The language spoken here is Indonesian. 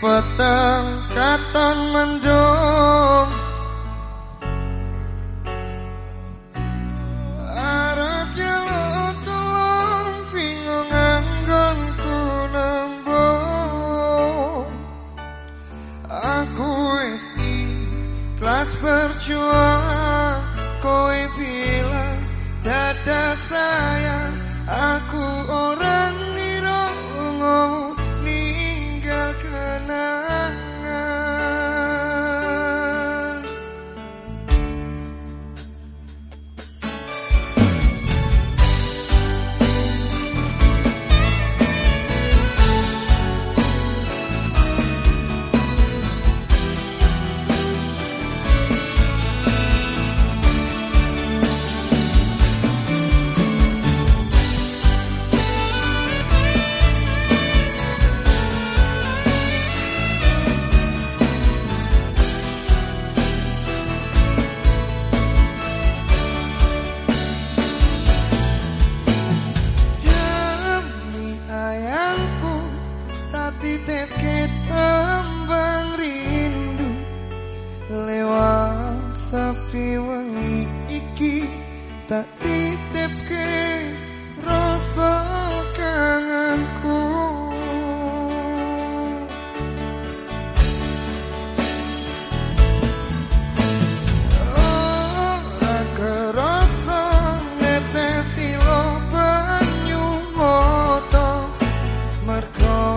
petang katon mendung. Arep jaluk tulung bingung anggonku nembung. Aku isi kelas berjuang Kowe bilang dada sayang aku Teke tambang rindu Lewat sapi wangi iki Tak titip ke rasa kangenku. Oh, Marco